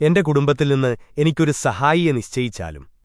എന്റെ കുടുംബത്തിൽ നിന്ന് എനിക്കൊരു സഹായിയെ നിശ്ചയിച്ചാലും